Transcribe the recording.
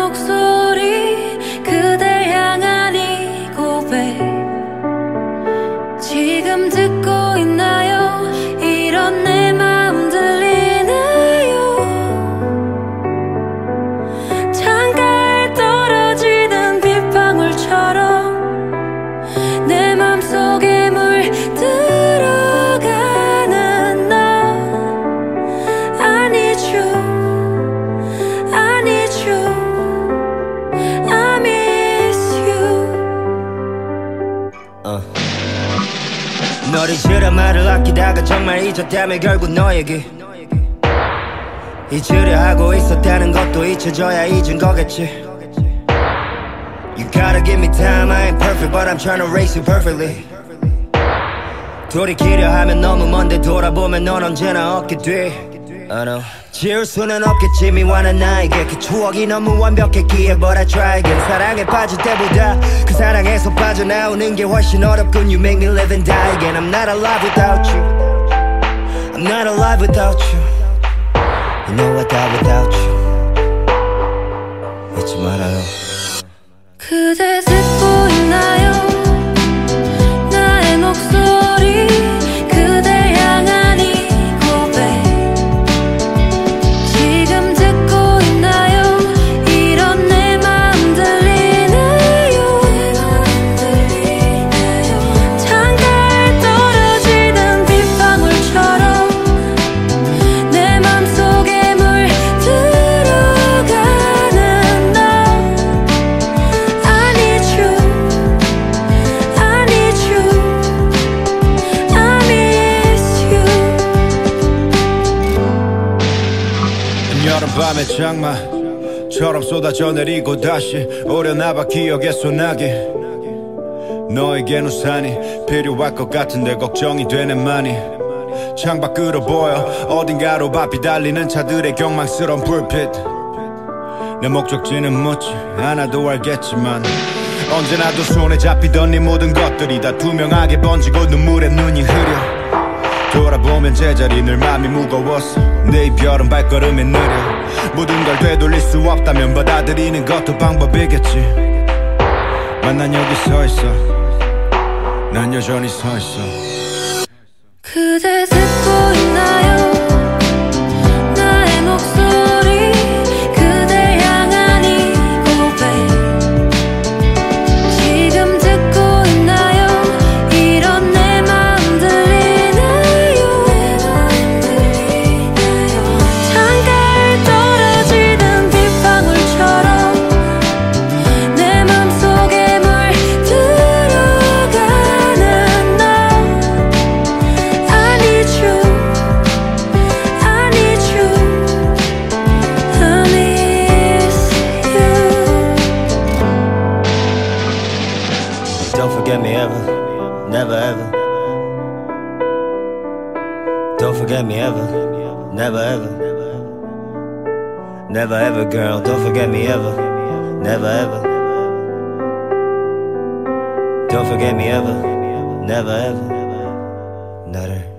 목소리 그대 향한 이 고백. 지금 듣고 널 잊으려 말을 아끼다가 정말 잊었다면 결국 너에게 잊으려 하고 있었다는 것도 잊혀져야 잊은 거겠지. You gotta give me time, I ain't perfect but I'm trying to race you perfectly. 돌이키려 하면 너무 먼데 돌아보면 넌 언제나 얻게 돼 I know 지울 수는 없겠지 미워하는 나에게 그 추억이 너무 완벽했기에 But I try again 사랑에 빠질 때보다 그 사랑에서 빠져나오는 게 훨씬 어렵군 You make me live and die again I'm not alive without you I'm not alive without you You know I die without you 잊지 말아요 그대 밤의 장마처럼 쏟아져 내리고 다시 오려나봐 기억의 소나기. 너에겐 우산이 필요할 것 같은데 걱정이 되네 많이 창밖으로 보여 어딘가로 바삐 달리는 차들의 경망스러운 불빛. 내 목적지는 묻지 않아도 알겠지만 언제나 도 손에 잡히던 네 모든 것들이 다 투명하게 번지고 눈물에 눈이 흐려 돌아보면 제자리 늘 맘이 무거웠어 내 이별은 발걸음이 느려. 모든 걸 되돌릴 수 없다면 받아들이는 것도 방법이겠지. 만난 여기 서 있어. 난 여전히 서 있어 Don't forget me ever, never ever. Don't forget me ever, never ever. Never ever, girl. Don't forget me ever, never ever. Don't forget me ever, never ever. Nutter.